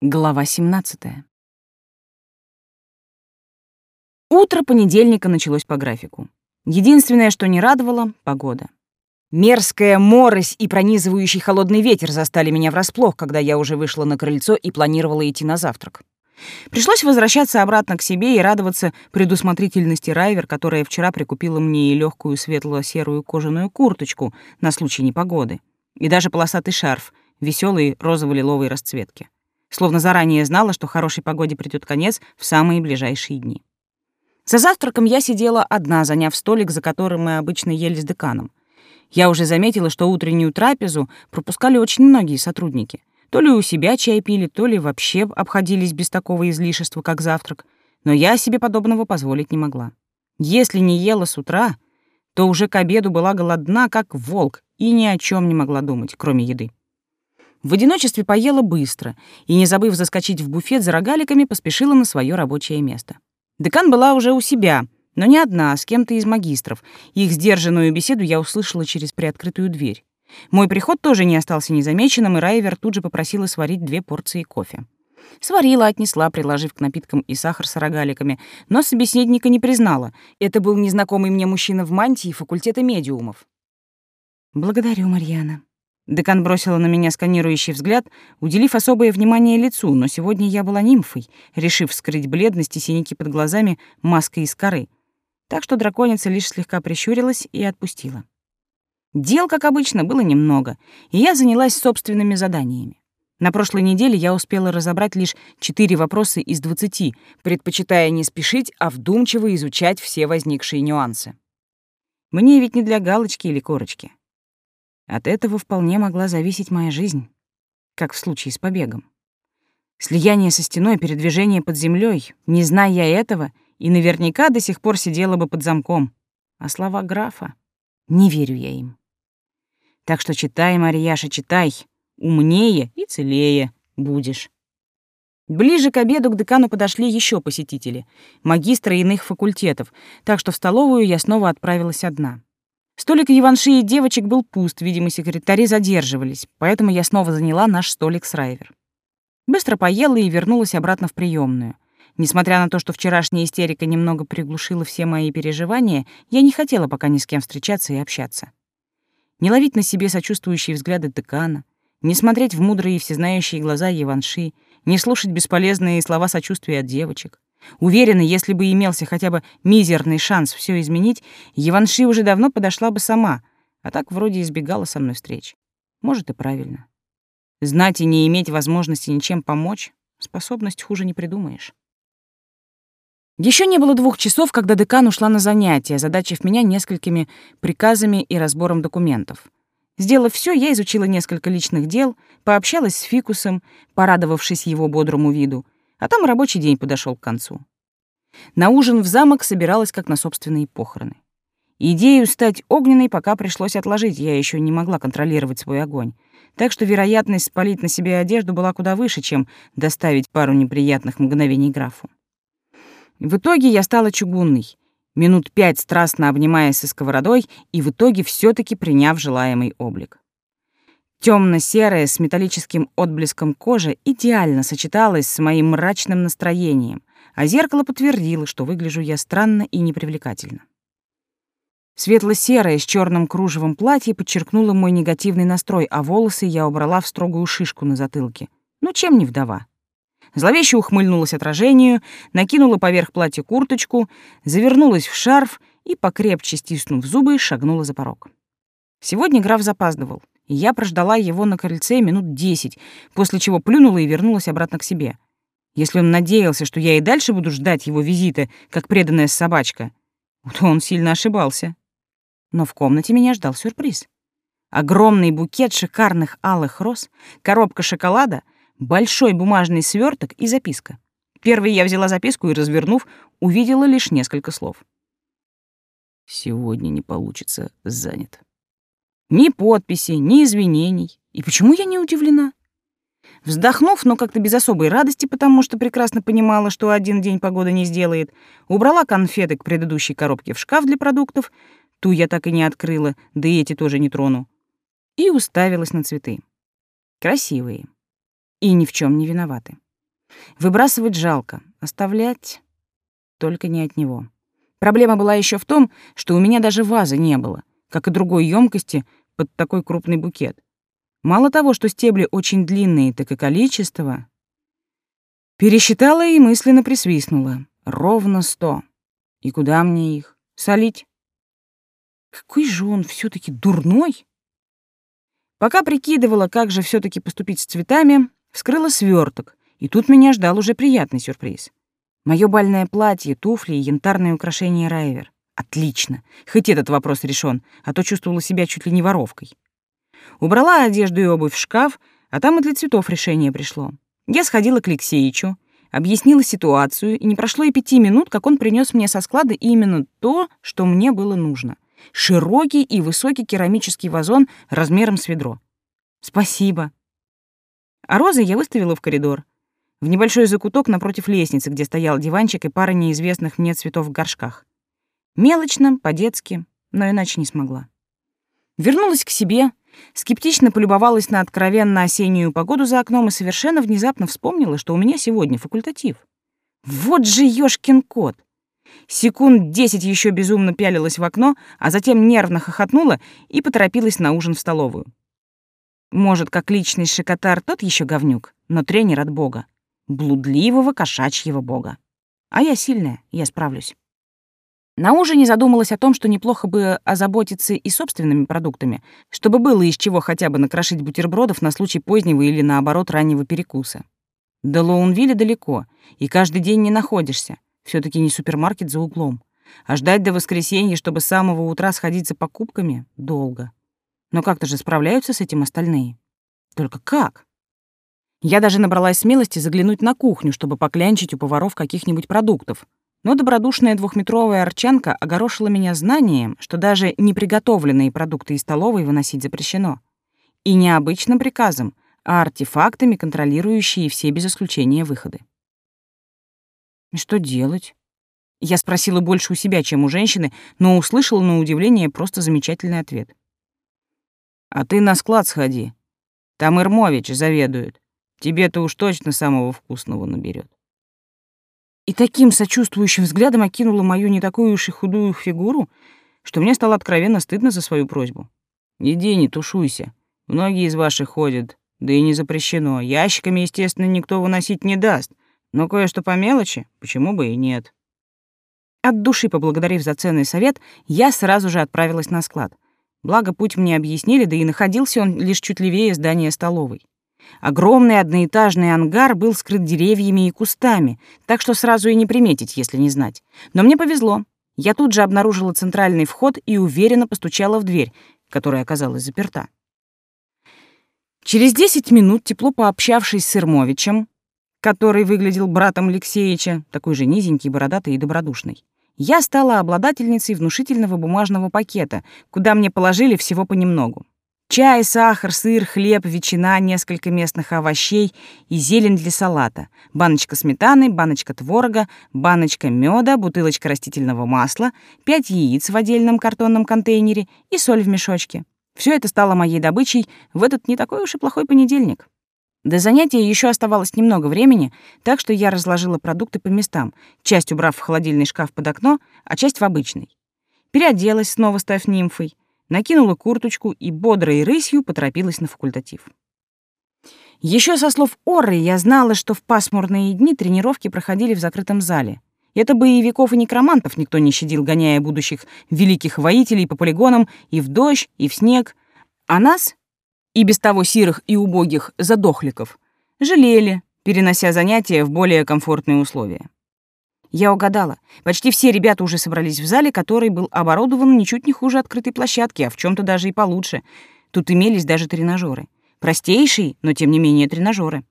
Глава 17. Утро понедельника началось по графику. Единственное, что не радовало — погода. Мерзкая морось и пронизывающий холодный ветер застали меня врасплох, когда я уже вышла на крыльцо и планировала идти на завтрак. Пришлось возвращаться обратно к себе и радоваться предусмотрительности Райвер, которая вчера прикупила мне и легкую светло-серую кожаную курточку на случай непогоды, и даже полосатый шарф веселой розово-лиловой расцветки словно заранее знала, что хорошей погоде придёт конец в самые ближайшие дни. За завтраком я сидела одна, заняв столик, за которым мы обычно ели с деканом. Я уже заметила, что утреннюю трапезу пропускали очень многие сотрудники. То ли у себя чай пили, то ли вообще обходились без такого излишества, как завтрак. Но я себе подобного позволить не могла. Если не ела с утра, то уже к обеду была голодна, как волк, и ни о чем не могла думать, кроме еды. В одиночестве поела быстро и, не забыв заскочить в буфет за рогаликами, поспешила на свое рабочее место. Декан была уже у себя, но не одна, а с кем-то из магистров. Их сдержанную беседу я услышала через приоткрытую дверь. Мой приход тоже не остался незамеченным, и Райвер тут же попросила сварить две порции кофе. Сварила, отнесла, приложив к напиткам и сахар с рогаликами, но собеседника не признала. Это был незнакомый мне мужчина в мантии факультета медиумов. «Благодарю, Марьяна», Декан бросила на меня сканирующий взгляд, уделив особое внимание лицу, но сегодня я была нимфой, решив скрыть бледность и синяки под глазами маской из коры. Так что драконица лишь слегка прищурилась и отпустила. Дел, как обычно, было немного, и я занялась собственными заданиями. На прошлой неделе я успела разобрать лишь четыре вопроса из двадцати, предпочитая не спешить, а вдумчиво изучать все возникшие нюансы. Мне ведь не для галочки или корочки. От этого вполне могла зависеть моя жизнь, как в случае с побегом. Слияние со стеной, передвижение под землей, не зная я этого, и наверняка до сих пор сидела бы под замком. А слова графа — не верю я им. Так что читай, Марьяша, читай, умнее и целее будешь. Ближе к обеду к декану подошли еще посетители, магистры иных факультетов, так что в столовую я снова отправилась одна. Столик Иванши и девочек был пуст, видимо, секретари задерживались, поэтому я снова заняла наш столик с Райвер. Быстро поела и вернулась обратно в приемную. Несмотря на то, что вчерашняя истерика немного приглушила все мои переживания, я не хотела пока ни с кем встречаться и общаться. Не ловить на себе сочувствующие взгляды декана, не смотреть в мудрые и всезнающие глаза Еванши, не слушать бесполезные слова сочувствия от девочек. Уверена, если бы имелся хотя бы мизерный шанс все изменить, Еванши уже давно подошла бы сама, а так вроде избегала со мной встреч. Может, и правильно. Знать и не иметь возможности ничем помочь — способность хуже не придумаешь. Еще не было двух часов, когда декан ушла на занятия, озадачив меня несколькими приказами и разбором документов. Сделав все, я изучила несколько личных дел, пообщалась с Фикусом, порадовавшись его бодрому виду — а там рабочий день подошел к концу. На ужин в замок собиралась как на собственные похороны. Идею стать огненной пока пришлось отложить, я еще не могла контролировать свой огонь. Так что вероятность спалить на себе одежду была куда выше, чем доставить пару неприятных мгновений графу. В итоге я стала чугунной, минут пять страстно обнимаясь со сковородой и в итоге все таки приняв желаемый облик. Темно-серая с металлическим отблеском кожи идеально сочеталась с моим мрачным настроением, а зеркало подтвердило, что выгляжу я странно и непривлекательно. Светло-серое с черным кружевом платье подчеркнуло мой негативный настрой, а волосы я убрала в строгую шишку на затылке. Ну, чем не вдова? Зловеще ухмыльнулась отражению, накинула поверх платья курточку, завернулась в шарф и, покрепче стиснув зубы, шагнула за порог. Сегодня граф запаздывал я прождала его на крыльце минут десять, после чего плюнула и вернулась обратно к себе. Если он надеялся, что я и дальше буду ждать его визита, как преданная собачка, то он сильно ошибался. Но в комнате меня ждал сюрприз. Огромный букет шикарных алых роз, коробка шоколада, большой бумажный сверток и записка. Первый я взяла записку и, развернув, увидела лишь несколько слов. «Сегодня не получится, занят». Ни подписи, ни извинений. И почему я не удивлена? Вздохнув, но как-то без особой радости, потому что прекрасно понимала, что один день погода не сделает, убрала конфеты к предыдущей коробке в шкаф для продуктов, ту я так и не открыла, да и эти тоже не трону, и уставилась на цветы. Красивые. И ни в чем не виноваты. Выбрасывать жалко, оставлять только не от него. Проблема была еще в том, что у меня даже вазы не было, как и другой емкости под такой крупный букет. Мало того, что стебли очень длинные, так и количество. Пересчитала и мысленно присвистнула. Ровно сто. И куда мне их? Солить? Какой же он все таки дурной! Пока прикидывала, как же все таки поступить с цветами, вскрыла сверток, и тут меня ждал уже приятный сюрприз. Моё бальное платье, туфли и янтарные украшения Райвер. Отлично. Хоть этот вопрос решен, а то чувствовала себя чуть ли не воровкой. Убрала одежду и обувь в шкаф, а там и для цветов решение пришло. Я сходила к Алексеичу, объяснила ситуацию, и не прошло и пяти минут, как он принес мне со склада именно то, что мне было нужно. Широкий и высокий керамический вазон размером с ведро. Спасибо. А розы я выставила в коридор. В небольшой закуток напротив лестницы, где стоял диванчик и пара неизвестных мне цветов в горшках. Мелочно, по-детски, но иначе не смогла. Вернулась к себе, скептично полюбовалась на откровенно осеннюю погоду за окном и совершенно внезапно вспомнила, что у меня сегодня факультатив. Вот же ёшкин кот! Секунд десять еще безумно пялилась в окно, а затем нервно хохотнула и поторопилась на ужин в столовую. Может, как личный шикотар тот еще говнюк, но тренер от бога. Блудливого кошачьего бога. А я сильная, я справлюсь. На ужине задумалась о том, что неплохо бы озаботиться и собственными продуктами, чтобы было из чего хотя бы накрошить бутербродов на случай позднего или, наоборот, раннего перекуса. До Лоунвилля далеко, и каждый день не находишься. все таки не супермаркет за углом. А ждать до воскресенья, чтобы с самого утра сходить за покупками, долго. Но как-то же справляются с этим остальные. Только как? Я даже набралась смелости заглянуть на кухню, чтобы поклянчить у поваров каких-нибудь продуктов, но добродушная двухметровая арчанка огорошила меня знанием, что даже неприготовленные продукты из столовой выносить запрещено. И не обычным приказом, а артефактами, контролирующие все без исключения выходы. И что делать? Я спросила больше у себя, чем у женщины, но услышала на удивление просто замечательный ответ. «А ты на склад сходи. Там Ирмович заведует. Тебе-то уж точно самого вкусного наберет и таким сочувствующим взглядом окинула мою не такую уж и худую фигуру, что мне стало откровенно стыдно за свою просьбу. «Иди, не тушуйся. Многие из ваших ходят, да и не запрещено. Ящиками, естественно, никто выносить не даст, но кое-что по мелочи, почему бы и нет». От души поблагодарив за ценный совет, я сразу же отправилась на склад. Благо, путь мне объяснили, да и находился он лишь чуть левее здания столовой. Огромный одноэтажный ангар был скрыт деревьями и кустами, так что сразу и не приметить, если не знать. Но мне повезло. Я тут же обнаружила центральный вход и уверенно постучала в дверь, которая оказалась заперта. Через десять минут, тепло пообщавшись с Ирмовичем, который выглядел братом Алексеевича, такой же низенький, бородатый и добродушный, я стала обладательницей внушительного бумажного пакета, куда мне положили всего понемногу. Чай, сахар, сыр, хлеб, ветчина, несколько местных овощей и зелень для салата, баночка сметаны, баночка творога, баночка меда, бутылочка растительного масла, пять яиц в отдельном картонном контейнере и соль в мешочке. Все это стало моей добычей в этот не такой уж и плохой понедельник. До занятия еще оставалось немного времени, так что я разложила продукты по местам, часть убрав в холодильный шкаф под окно, а часть в обычный. Переоделась, снова став нимфой — накинула курточку и бодрой рысью поторопилась на факультатив. Еще со слов Орры я знала, что в пасмурные дни тренировки проходили в закрытом зале. Это боевиков и некромантов никто не щадил, гоняя будущих великих воителей по полигонам и в дождь, и в снег. А нас, и без того сирых и убогих задохликов, жалели, перенося занятия в более комфортные условия. Я угадала. Почти все ребята уже собрались в зале, который был оборудован ничуть не хуже открытой площадки, а в чем то даже и получше. Тут имелись даже тренажеры. Простейшие, но тем не менее тренажеры.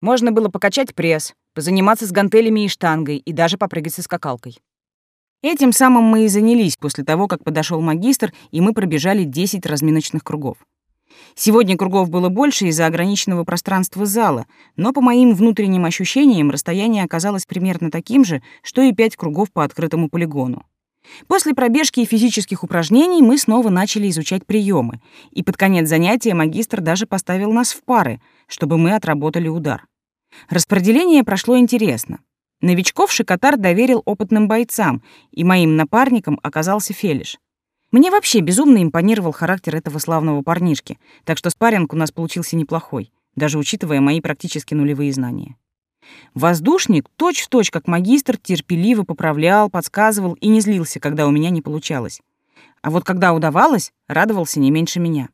Можно было покачать пресс, позаниматься с гантелями и штангой и даже попрыгать со скакалкой. Этим самым мы и занялись после того, как подошел магистр, и мы пробежали 10 разминочных кругов. Сегодня кругов было больше из-за ограниченного пространства зала, но по моим внутренним ощущениям расстояние оказалось примерно таким же, что и пять кругов по открытому полигону. После пробежки и физических упражнений мы снова начали изучать приемы, и под конец занятия магистр даже поставил нас в пары, чтобы мы отработали удар. Распределение прошло интересно. Новичков Шикотар доверил опытным бойцам, и моим напарником оказался Фелиш. Мне вообще безумно импонировал характер этого славного парнишки, так что спарринг у нас получился неплохой, даже учитывая мои практически нулевые знания. Воздушник, точь-в-точь как магистр, терпеливо поправлял, подсказывал и не злился, когда у меня не получалось. А вот когда удавалось, радовался не меньше меня.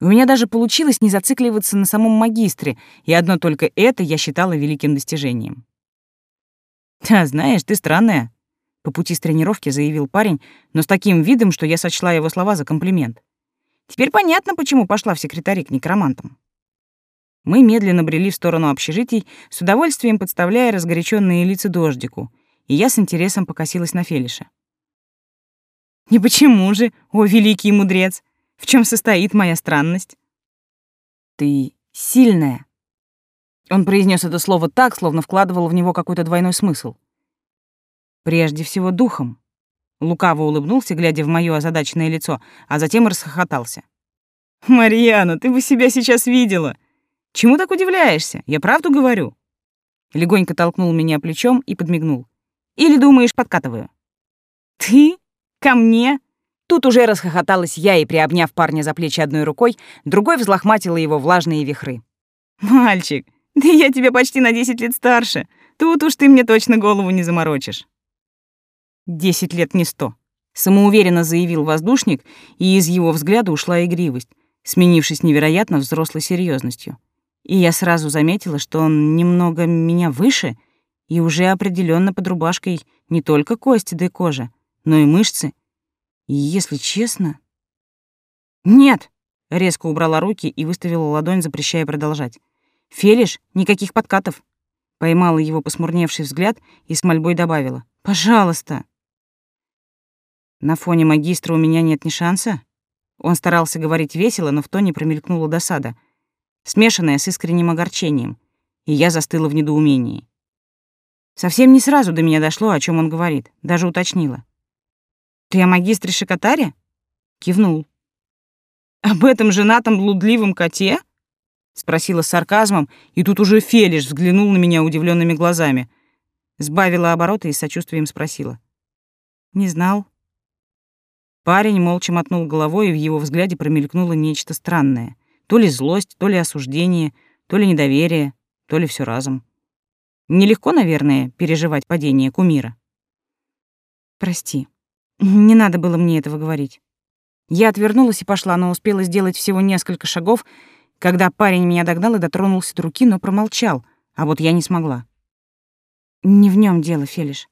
У меня даже получилось не зацикливаться на самом магистре, и одно только это я считала великим достижением. «Да, знаешь, ты странная», — по пути с тренировки заявил парень, но с таким видом, что я сочла его слова за комплимент. «Теперь понятно, почему пошла в секретари к некромантам». Мы медленно брели в сторону общежитий, с удовольствием подставляя разгоряченные лица дождику, и я с интересом покосилась на Фелиша. «Не почему же, о великий мудрец! В чем состоит моя странность?» «Ты сильная». Он произнес это слово так, словно вкладывал в него какой-то двойной смысл. «Прежде всего духом». Лукаво улыбнулся, глядя в моё озадаченное лицо, а затем расхохотался. «Марьяна, ты бы себя сейчас видела! Чему так удивляешься? Я правду говорю. Легонько толкнул меня плечом и подмигнул. Или думаешь, подкатываю? Ты? Ко мне? Тут уже расхохоталась я и, приобняв парня за плечи одной рукой, другой взлохматила его влажные вихры. «Мальчик, да я тебя почти на десять лет старше. Тут уж ты мне точно голову не заморочишь». «Десять лет не сто», — самоуверенно заявил воздушник, и из его взгляда ушла игривость, сменившись невероятно взрослой серьезностью и я сразу заметила, что он немного меня выше и уже определенно под рубашкой не только кости да и кожа, но и мышцы. И если честно... «Нет!» — резко убрала руки и выставила ладонь, запрещая продолжать. «Фелиш, никаких подкатов!» Поймала его посмурневший взгляд и с мольбой добавила. «Пожалуйста!» На фоне магистра у меня нет ни шанса. Он старался говорить весело, но в тоне промелькнула досада — смешанная с искренним огорчением, и я застыла в недоумении. Совсем не сразу до меня дошло, о чем он говорит, даже уточнила. «Ты о магистре Шикотаре?» Кивнул. «Об этом женатом блудливом коте?» Спросила с сарказмом, и тут уже Фелиш взглянул на меня удивленными глазами. Сбавила обороты и с сочувствием спросила. «Не знал?» Парень молча мотнул головой, и в его взгляде промелькнуло нечто странное — то ли злость, то ли осуждение, то ли недоверие, то ли все разом. Нелегко, наверное, переживать падение кумира. Прости, не надо было мне этого говорить. Я отвернулась и пошла, но успела сделать всего несколько шагов, когда парень меня догнал и дотронулся до руки, но промолчал, а вот я не смогла. Не в нем дело, Фелиш.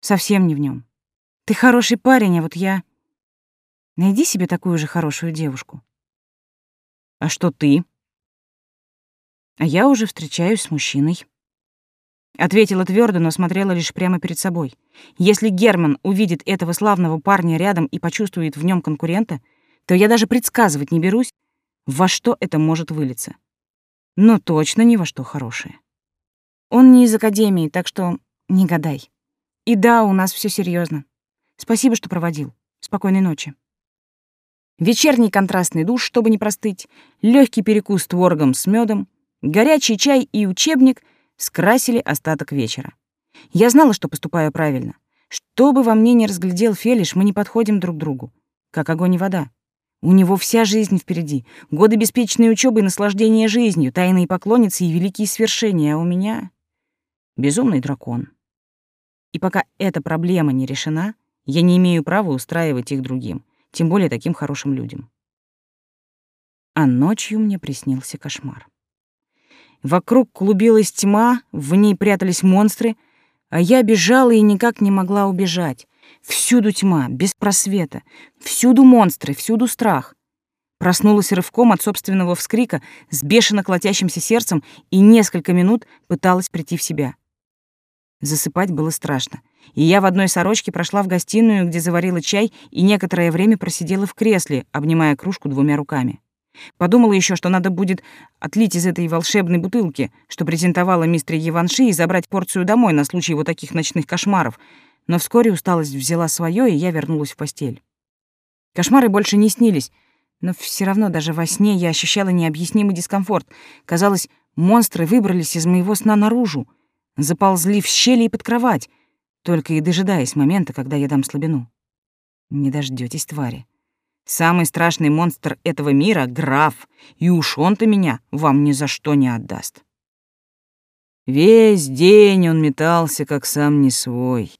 Совсем не в нем. Ты хороший парень, а вот я... Найди себе такую же хорошую девушку. А что ты? А я уже встречаюсь с мужчиной. Ответила твердо, но смотрела лишь прямо перед собой. Если Герман увидит этого славного парня рядом и почувствует в нем конкурента, то я даже предсказывать не берусь, во что это может вылиться. Но точно ни во что хорошее. Он не из академии, так что не гадай. И да, у нас все серьезно. Спасибо, что проводил. Спокойной ночи. Вечерний контрастный душ, чтобы не простыть, легкий перекус творогом с медом, горячий чай и учебник скрасили остаток вечера. Я знала, что поступаю правильно. Что бы во мне ни разглядел Фелиш, мы не подходим друг другу. Как огонь и вода. У него вся жизнь впереди. Годы беспечной учебы и наслаждения жизнью, тайные поклонницы и великие свершения, а у меня — безумный дракон. И пока эта проблема не решена, я не имею права устраивать их другим тем более таким хорошим людям. А ночью мне приснился кошмар. Вокруг клубилась тьма, в ней прятались монстры, а я бежала и никак не могла убежать. Всюду тьма, без просвета, всюду монстры, всюду страх. Проснулась рывком от собственного вскрика с бешено колотящимся сердцем и несколько минут пыталась прийти в себя. Засыпать было страшно. И я в одной сорочке прошла в гостиную, где заварила чай, и некоторое время просидела в кресле, обнимая кружку двумя руками. Подумала еще, что надо будет отлить из этой волшебной бутылки, что презентовала мистер Еванши, и забрать порцию домой на случай вот таких ночных кошмаров. Но вскоре усталость взяла свое, и я вернулась в постель. Кошмары больше не снились, но все равно даже во сне я ощущала необъяснимый дискомфорт. Казалось, Монстры выбрались из моего сна наружу, заползли в щели и под кровать, только и дожидаясь момента, когда я дам слабину. Не дождётесь, твари. Самый страшный монстр этого мира — граф, и уж он-то меня вам ни за что не отдаст. Весь день он метался, как сам не свой.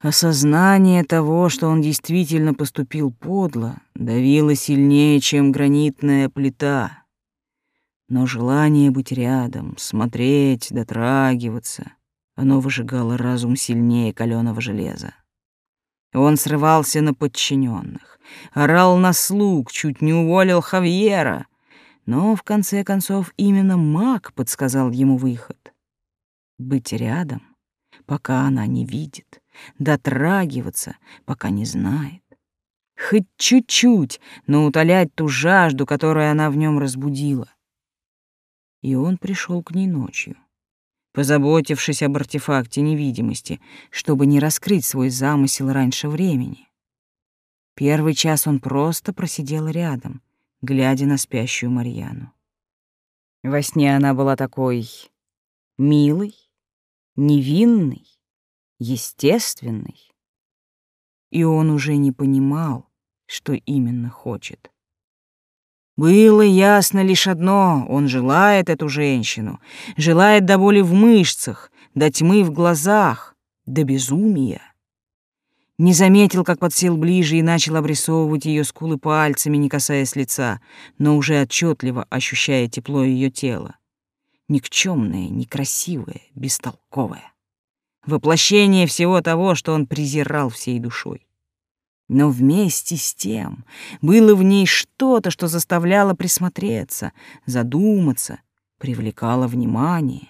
Осознание того, что он действительно поступил подло, давило сильнее, чем гранитная плита. Но желание быть рядом, смотреть, дотрагиваться, оно выжигало разум сильнее каленого железа. Он срывался на подчиненных, орал на слуг, чуть не уволил Хавьера, но в конце концов именно маг подсказал ему выход. Быть рядом, пока она не видит, дотрагиваться, пока не знает. Хоть чуть-чуть, но утолять ту жажду, которую она в нем разбудила. И он пришел к ней ночью, позаботившись об артефакте невидимости, чтобы не раскрыть свой замысел раньше времени. Первый час он просто просидел рядом, глядя на спящую Марьяну. Во сне она была такой милой, невинной, естественной. И он уже не понимал, что именно хочет. Было ясно лишь одно — он желает эту женщину, желает до боли в мышцах, до тьмы в глазах, до безумия. Не заметил, как подсел ближе и начал обрисовывать ее скулы пальцами, не касаясь лица, но уже отчетливо ощущая тепло ее тела. Никчемное, некрасивое, бестолковое воплощение всего того, что он презирал всей душой. Но вместе с тем было в ней что-то, что заставляло присмотреться, задуматься, привлекало внимание.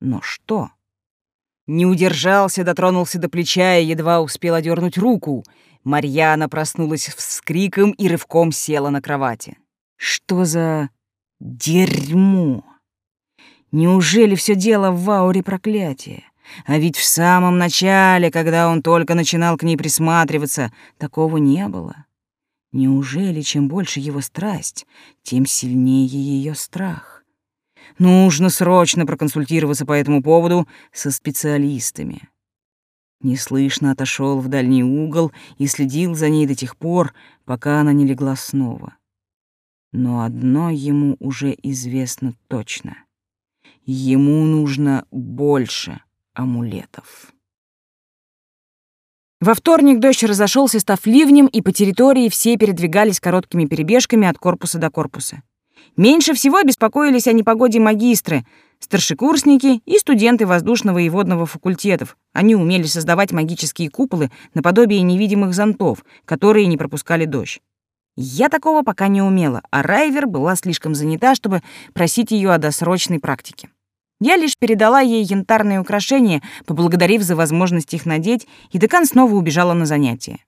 Но что? Не удержался, дотронулся до плеча и едва успел одернуть руку. Марьяна проснулась с криком и рывком села на кровати. Что за дерьмо? Неужели все дело в ауре проклятия? А ведь в самом начале, когда он только начинал к ней присматриваться, такого не было. Неужели чем больше его страсть, тем сильнее ее страх? Нужно срочно проконсультироваться по этому поводу со специалистами. Неслышно отошел в дальний угол и следил за ней до тех пор, пока она не легла снова. Но одно ему уже известно точно. Ему нужно больше — амулетов. Во вторник дождь разошелся, став ливнем, и по территории все передвигались короткими перебежками от корпуса до корпуса. Меньше всего беспокоились о непогоде магистры, старшекурсники и студенты воздушного и водного факультетов. Они умели создавать магические куполы наподобие невидимых зонтов, которые не пропускали дождь. Я такого пока не умела, а Райвер была слишком занята, чтобы просить ее о досрочной практике. Я лишь передала ей янтарные украшения, поблагодарив за возможность их надеть, и декан снова убежала на занятия.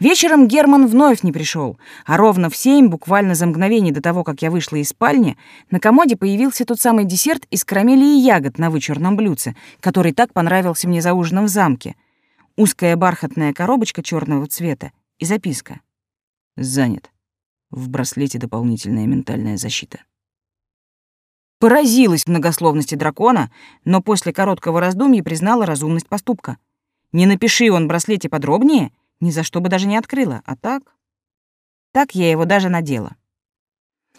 Вечером Герман вновь не пришел, а ровно в семь, буквально за мгновение до того, как я вышла из спальни, на комоде появился тот самый десерт из карамели и ягод на вычурном блюдце, который так понравился мне за ужином в замке. Узкая бархатная коробочка черного цвета и записка. «Занят. В браслете дополнительная ментальная защита». Поразилась многословности дракона, но после короткого раздумья признала разумность поступка. Не напиши он браслете подробнее, ни за что бы даже не открыла, а так... Так я его даже надела.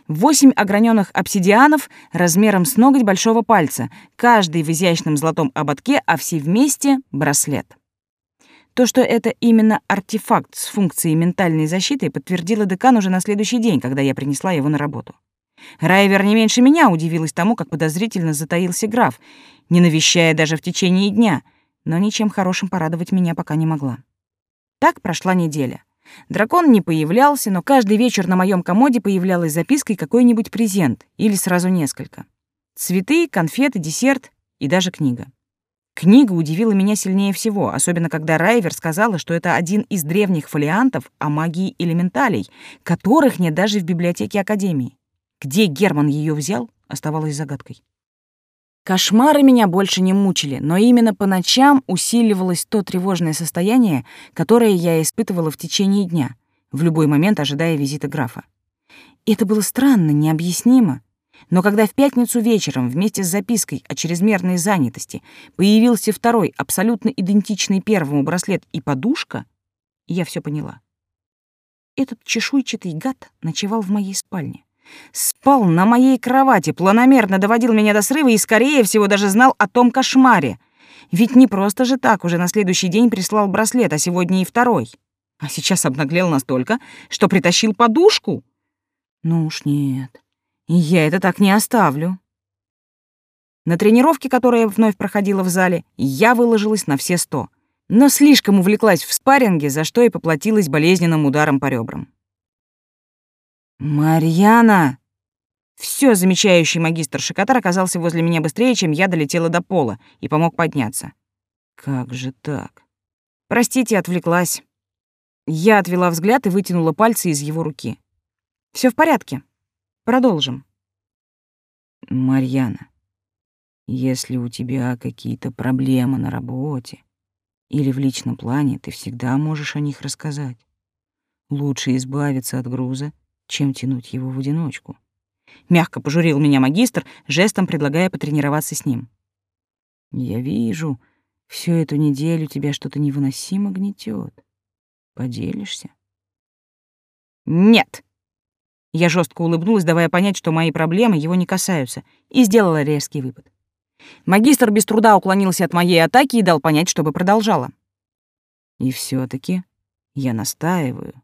Восемь ограненных обсидианов размером с ноготь большого пальца, каждый в изящном золотом ободке, а все вместе — браслет. То, что это именно артефакт с функцией ментальной защиты, подтвердила декан уже на следующий день, когда я принесла его на работу. Райвер не меньше меня удивилась тому, как подозрительно затаился граф, не навещая даже в течение дня, но ничем хорошим порадовать меня пока не могла. Так прошла неделя. Дракон не появлялся, но каждый вечер на моем комоде появлялась запиской какой-нибудь презент или сразу несколько. Цветы, конфеты, десерт и даже книга. Книга удивила меня сильнее всего, особенно когда Райвер сказала, что это один из древних фолиантов о магии элементалей, которых нет даже в библиотеке Академии. Где Герман ее взял, оставалось загадкой. Кошмары меня больше не мучили, но именно по ночам усиливалось то тревожное состояние, которое я испытывала в течение дня, в любой момент ожидая визита графа. Это было странно, необъяснимо. Но когда в пятницу вечером вместе с запиской о чрезмерной занятости появился второй, абсолютно идентичный первому браслет и подушка, я все поняла. Этот чешуйчатый гад ночевал в моей спальне. Спал на моей кровати, планомерно доводил меня до срыва и, скорее всего, даже знал о том кошмаре. Ведь не просто же так уже на следующий день прислал браслет, а сегодня и второй. А сейчас обнаглел настолько, что притащил подушку. Ну уж нет, я это так не оставлю. На тренировке, которая вновь проходила в зале, я выложилась на все сто, но слишком увлеклась в спарринге, за что и поплатилась болезненным ударом по ребрам. «Марьяна!» Все замечающий магистр Шикотар оказался возле меня быстрее, чем я долетела до пола, и помог подняться. «Как же так?» «Простите, отвлеклась». Я отвела взгляд и вытянула пальцы из его руки. Все в порядке. Продолжим». «Марьяна, если у тебя какие-то проблемы на работе или в личном плане, ты всегда можешь о них рассказать. Лучше избавиться от груза, чем тянуть его в одиночку. Мягко пожурил меня магистр, жестом предлагая потренироваться с ним. Я вижу, всю эту неделю тебя что-то невыносимо гнетет. Поделишься? Нет. Я жестко улыбнулась, давая понять, что мои проблемы его не касаются, и сделала резкий выпад. Магистр без труда уклонился от моей атаки и дал понять, чтобы продолжала. И все таки я настаиваю.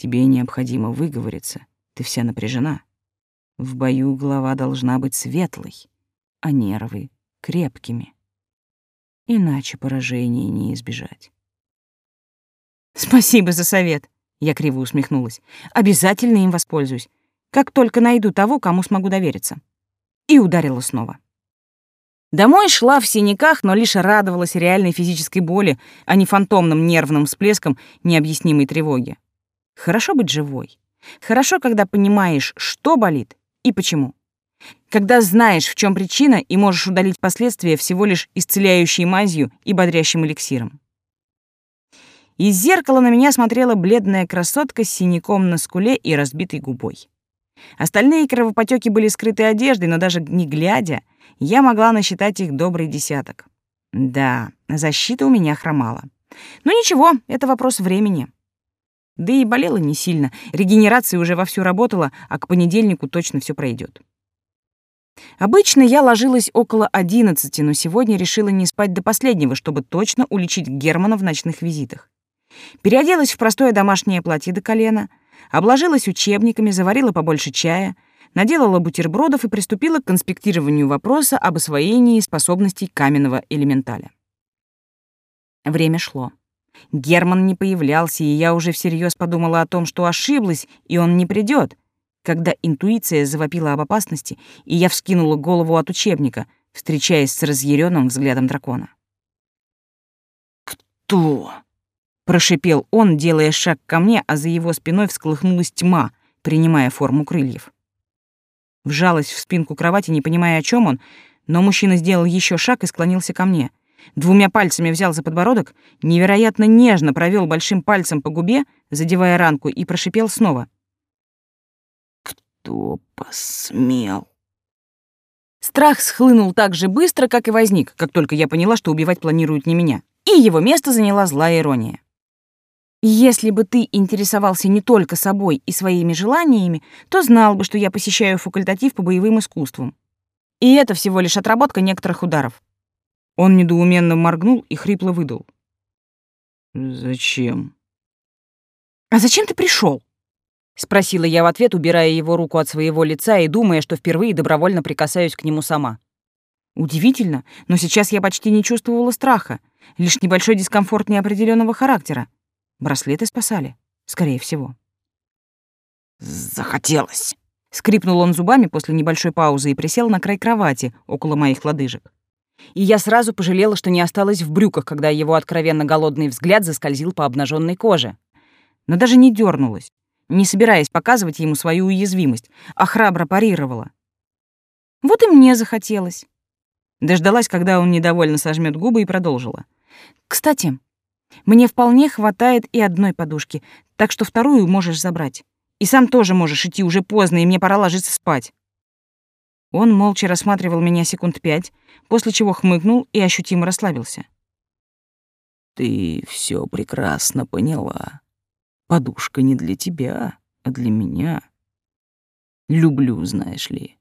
Тебе необходимо выговориться. Ты вся напряжена. В бою голова должна быть светлой, а нервы — крепкими. Иначе поражения не избежать. «Спасибо за совет», — я криво усмехнулась. «Обязательно им воспользуюсь, как только найду того, кому смогу довериться». И ударила снова. Домой шла в синяках, но лишь радовалась реальной физической боли, а не фантомным нервным всплеском необъяснимой тревоги. Хорошо быть живой. Хорошо, когда понимаешь, что болит и почему. Когда знаешь, в чем причина, и можешь удалить последствия всего лишь исцеляющей мазью и бодрящим эликсиром. Из зеркала на меня смотрела бледная красотка с синяком на скуле и разбитой губой. Остальные кровопотеки были скрыты одеждой, но даже не глядя, я могла насчитать их добрый десяток. Да, защита у меня хромала. Но ничего, это вопрос времени. Да и болела не сильно, регенерация уже вовсю работала, а к понедельнику точно все пройдет. Обычно я ложилась около одиннадцати, но сегодня решила не спать до последнего, чтобы точно уличить Германа в ночных визитах. Переоделась в простое домашнее платье до колена, обложилась учебниками, заварила побольше чая, наделала бутербродов и приступила к конспектированию вопроса об освоении способностей каменного элементаля. Время шло. Герман не появлялся, и я уже всерьез подумала о том, что ошиблась, и он не придет, когда интуиция завопила об опасности, и я вскинула голову от учебника, встречаясь с разъяренным взглядом дракона. «Кто?» — прошипел он, делая шаг ко мне, а за его спиной всколыхнулась тьма, принимая форму крыльев. Вжалась в спинку кровати, не понимая, о чем он, но мужчина сделал еще шаг и склонился ко мне — Двумя пальцами взял за подбородок, невероятно нежно провел большим пальцем по губе, задевая ранку, и прошипел снова. «Кто посмел?» Страх схлынул так же быстро, как и возник, как только я поняла, что убивать планируют не меня, и его место заняла злая ирония. Если бы ты интересовался не только собой и своими желаниями, то знал бы, что я посещаю факультатив по боевым искусствам. И это всего лишь отработка некоторых ударов. Он недоуменно моргнул и хрипло выдал. «Зачем?» «А зачем ты пришел? спросила я в ответ, убирая его руку от своего лица и думая, что впервые добровольно прикасаюсь к нему сама. Удивительно, но сейчас я почти не чувствовала страха, лишь небольшой дискомфорт неопределенного характера. Браслеты спасали, скорее всего. «Захотелось!» — скрипнул он зубами после небольшой паузы и присел на край кровати около моих лодыжек и я сразу пожалела, что не осталась в брюках, когда его откровенно голодный взгляд заскользил по обнаженной коже. Но даже не дернулась, не собираясь показывать ему свою уязвимость, а храбро парировала. Вот и мне захотелось. Дождалась, когда он недовольно сожмет губы и продолжила. «Кстати, мне вполне хватает и одной подушки, так что вторую можешь забрать. И сам тоже можешь идти уже поздно, и мне пора ложиться спать». Он молча рассматривал меня секунд пять, после чего хмыкнул и ощутимо расслабился. «Ты все прекрасно поняла. Подушка не для тебя, а для меня. Люблю, знаешь ли,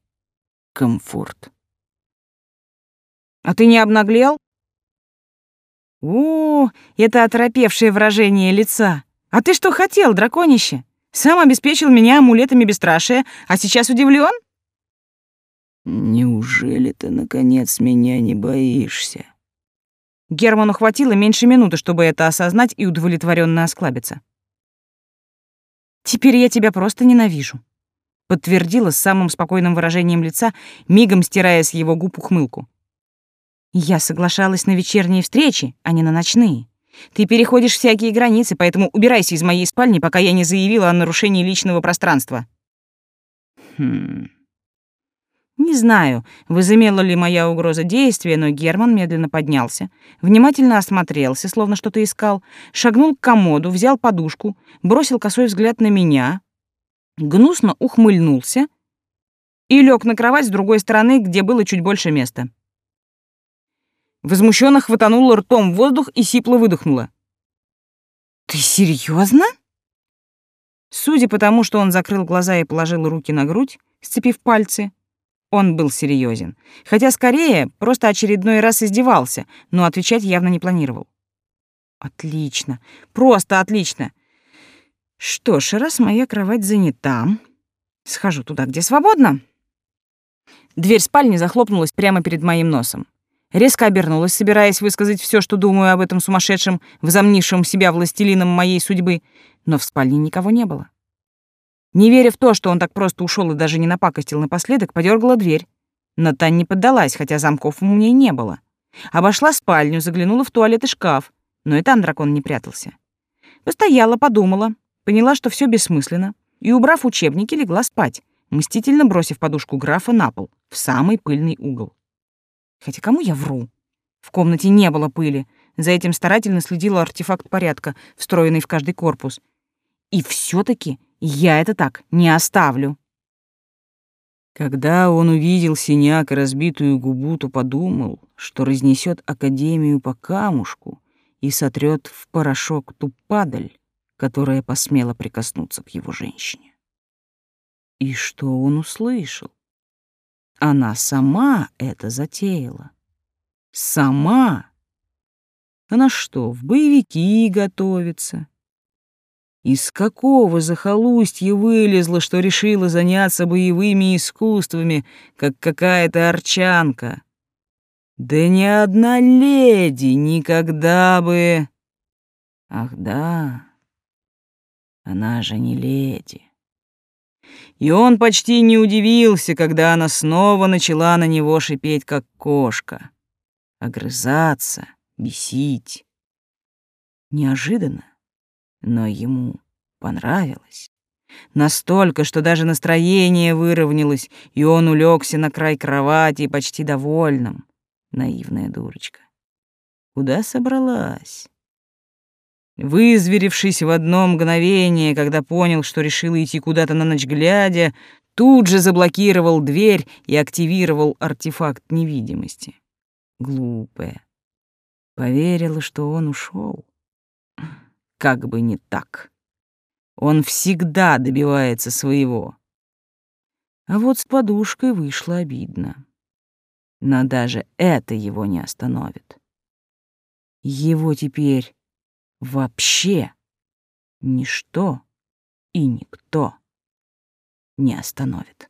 комфорт». «А ты не обнаглел?» «О, это оторопевшее выражение лица. А ты что хотел, драконище? Сам обеспечил меня амулетами бесстрашия, а сейчас удивлен? Неужели ты, наконец, меня не боишься? Герману хватило меньше минуты, чтобы это осознать и удовлетворенно осклабиться. «Теперь я тебя просто ненавижу», — подтвердила с самым спокойным выражением лица, мигом стирая с его губ ухмылку. «Я соглашалась на вечерние встречи, а не на ночные. Ты переходишь всякие границы, поэтому убирайся из моей спальни, пока я не заявила о нарушении личного пространства». Хм... Не знаю, возымела ли моя угроза действия, но Герман медленно поднялся, внимательно осмотрелся, словно что-то искал, шагнул к комоду, взял подушку, бросил косой взгляд на меня, гнусно ухмыльнулся и лег на кровать с другой стороны, где было чуть больше места. Возмущенно хватанула ртом воздух и сипло выдохнула. «Ты серьезно? Судя по тому, что он закрыл глаза и положил руки на грудь, сцепив пальцы, он был серьезен, хотя скорее просто очередной раз издевался, но отвечать явно не планировал. Отлично, просто отлично. Что ж, раз моя кровать занята, схожу туда, где свободно. Дверь спальни захлопнулась прямо перед моим носом. Резко обернулась, собираясь высказать все, что думаю об этом сумасшедшем, возомнившем себя властелином моей судьбы, но в спальне никого не было. Не веря в то, что он так просто ушел и даже не напакостил напоследок, подергала дверь. Но Тань не поддалась, хотя замков у меня не было. Обошла спальню, заглянула в туалет и шкаф, но и там дракон не прятался. Постояла, подумала, поняла, что все бессмысленно, и, убрав учебники, легла спать, мстительно бросив подушку графа на пол, в самый пыльный угол. Хотя кому я вру? В комнате не было пыли, за этим старательно следил артефакт порядка, встроенный в каждый корпус. И все таки я это так не оставлю. Когда он увидел синяк и разбитую губу, то подумал, что разнесет Академию по камушку и сотрет в порошок ту падаль, которая посмела прикоснуться к его женщине. И что он услышал? Она сама это затеяла. Сама. Она что, в боевики готовится? Из какого захолустья вылезла, что решила заняться боевыми искусствами, как какая-то арчанка? Да ни одна леди никогда бы... Ах да, она же не леди. И он почти не удивился, когда она снова начала на него шипеть, как кошка. Огрызаться, бесить. Неожиданно но ему понравилось. Настолько, что даже настроение выровнялось, и он улегся на край кровати почти довольным. Наивная дурочка. Куда собралась? Вызверившись в одно мгновение, когда понял, что решила идти куда-то на ночь глядя, тут же заблокировал дверь и активировал артефакт невидимости. Глупая. Поверила, что он ушел как бы не так. Он всегда добивается своего. А вот с подушкой вышло обидно. Но даже это его не остановит. Его теперь вообще ничто и никто не остановит.